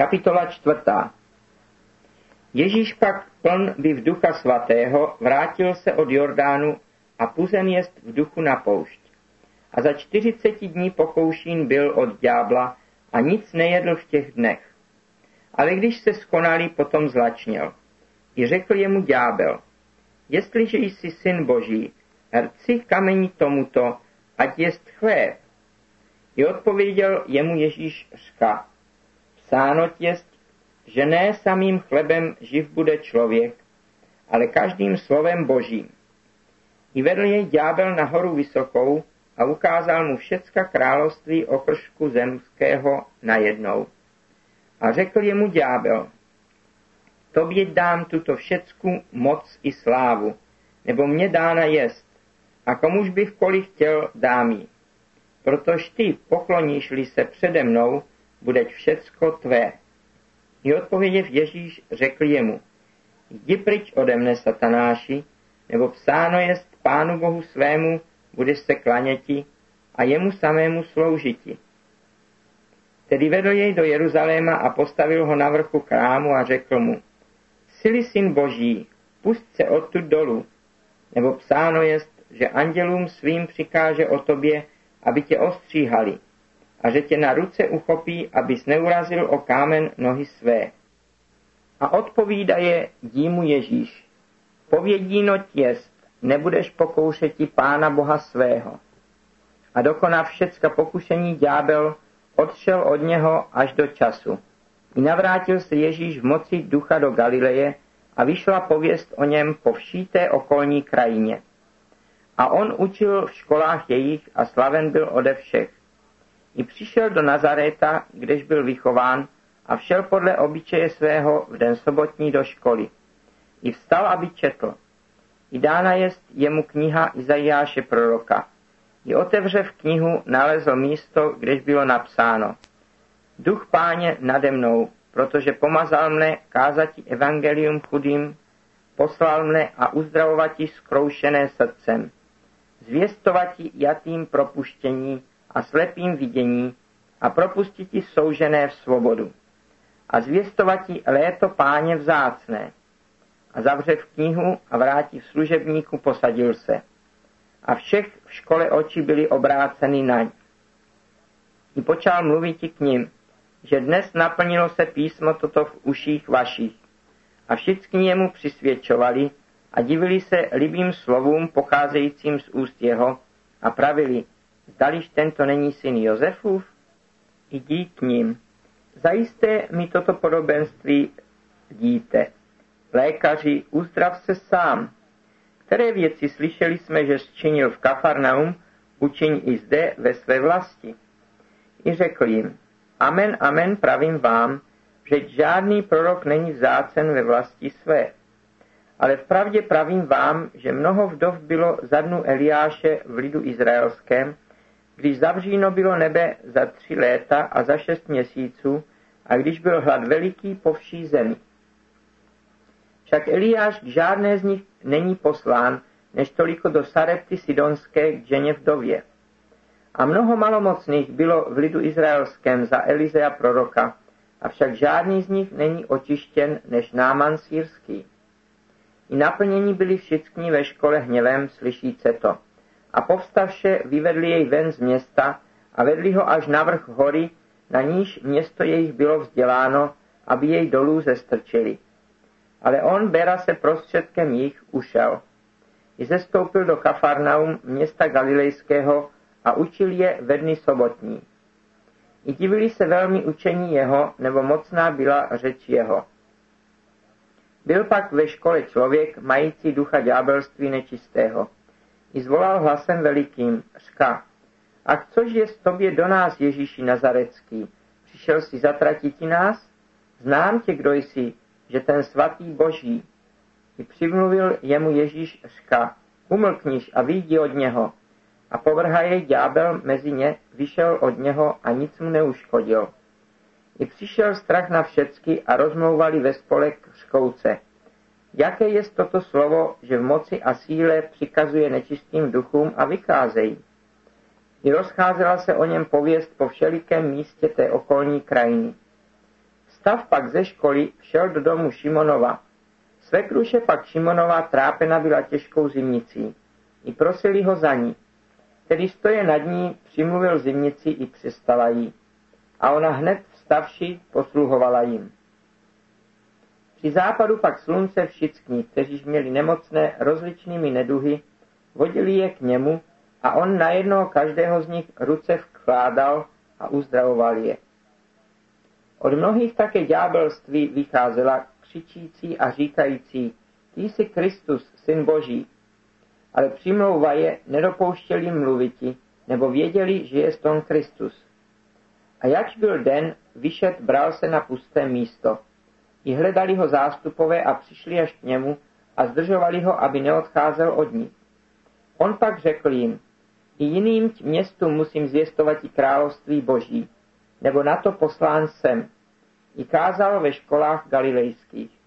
Kapitola čtvrtá. Ježíš pak pln v ducha svatého vrátil se od Jordánu a puzen jest v duchu na poušť. A za čtyřiceti dní pokoušín byl od ďábla a nic nejedl v těch dnech. Ale když se skonalý, potom zlačněl. I řekl jemu ďábel, jestliže jsi syn boží, rci kamení tomuto, ať jest chléb. I odpověděl jemu Ježíš řka, psáno jest, že ne samým chlebem živ bude člověk, ale každým slovem božím. I vedl jej ďábel na horu vysokou a ukázal mu všecka království okršku zemského najednou. A řekl jemu ďábel, tobě dám tuto všecku moc i slávu, nebo mě dána jest, a komuž bych koli chtěl dám jí. Protož ty pokloníš-li se přede mnou, bude všecko tvé. I odpověděv Ježíš řekl jemu, jdi pryč ode mne, satanáši, nebo psáno jest pánu Bohu svému, budeš se klaněti a jemu samému sloužiti. Tedy vedl jej do Jeruzaléma a postavil ho na vrchu krámu a řekl mu, Sily syn boží, pust se odtud dolů, nebo psáno jest, že andělům svým přikáže o tobě, aby tě ostříhali a že tě na ruce uchopí, abys neurazil o kámen nohy své. A odpovídaje dímu Ježíš. Povědíno jest, nebudeš pokoušeti pána Boha svého. A dokonav všecka pokušení ďábel, odšel od něho až do času. I navrátil se Ježíš v moci ducha do Galileje a vyšla pověst o něm po vší té okolní krajině. A on učil v školách jejich a slaven byl ode všech. I přišel do Nazaréta, kdež byl vychován, a všel podle obyčeje svého v den sobotní do školy. I vstal, aby četl. I dána jest jemu kniha Izajáše proroka. I otevře v knihu nalezl místo, kdež bylo napsáno. Duch páně nade mnou, protože pomazal mne kázati evangelium chudým, poslal mne a uzdravovati skroušené srdcem, zvěstovati jatým propuštění a slepým vidění a propustiti soužené v svobodu a zvěstovati léto páně vzácné. A zavře v knihu a vrátí v služebníku posadil se. A všech v škole oči byly obráceny naň. I počal mluvit k ním, že dnes naplnilo se písmo toto v uších vašich. A všichni jemu přisvědčovali a divili se libým slovům pocházejícím z úst jeho a pravili, zdališ tento není syn Josefův? Jdi k ním. Zajisté mi toto podobenství díte. Lékaři, uzdrav se sám. Které věci slyšeli jsme, že zčinil v Kafarnaum, učiň i zde ve své vlasti. I řekl jim, amen, amen, pravím vám, že žádný prorok není vzácen ve vlasti své. Ale vpravdě pravím vám, že mnoho vdov bylo za dnu Eliáše v lidu izraelském, když zavříno bylo nebe za tři léta a za šest měsíců a když byl hlad veliký po vší zemi. Však Eliáš k žádné z nich není poslán, než toliko do Sarepty Sidonské k ženě vdově. A mnoho malomocných bylo v lidu izraelském za Elizea proroka, avšak žádný z nich není očištěn než Náman sírský. I naplnění byli všichni ve škole hněvem, slyšíce to. A povstavše vyvedli jej ven z města a vedli ho až na vrch hory, na níž město jejich bylo vzděláno, aby jej dolů zestrčili. Ale on Bera se prostředkem jich ušel. I zestoupil do Kafarnaum města Galilejského a učil je ve dny sobotní. I divili se velmi učení jeho, nebo mocná byla řeč jeho. Byl pak ve škole člověk, mající ducha ďábelství nečistého. I zvolal hlasem velikým, řka, a což je z tobě do nás, Ježíši Nazarecký? Přišel si zatratiti nás? Znám tě, kdo jsi, že ten svatý boží. I přimluvil jemu Ježíš řka, umlkniš a vyjdi od něho. A povrha jej ďábel mezi ně, vyšel od něho a nic mu neuškodil. I přišel strach na všecky a rozmlouvali ve spolek škouce. Jaké je toto slovo, že v moci a síle přikazuje nečistým duchům a vykázejí? I rozcházela se o něm pověst po všelikém místě té okolní krajiny. Stav pak ze školy šel do domu Šimonova. Svekruše pak Šimonova trápena byla těžkou zimnicí. I prosili ho za ní. Tedy stoje nad ní přimluvil zimnici i přestala jí. A ona hned vstavši posluhovala jim. Při západu pak slunce všichni, kteří měli nemocné rozličnými neduhy, vodili je k němu a on na jednoho každého z nich ruce vkládal a uzdravoval je. Od mnohých také ďábelství vycházela křičící a říkající, ty jsi Kristus, syn Boží. Ale přimlouva je nedopouštěli mluviti, nebo věděli, že je on Kristus. A jakž byl den, vyšet bral se na pusté místo. I hledali ho zástupové a přišli až k němu a zdržovali ho, aby neodcházel od nich. On pak řekl jim, i jiným městům musím zvěstovat i království boží, nebo na to poslán jsem. I kázal ve školách galilejských.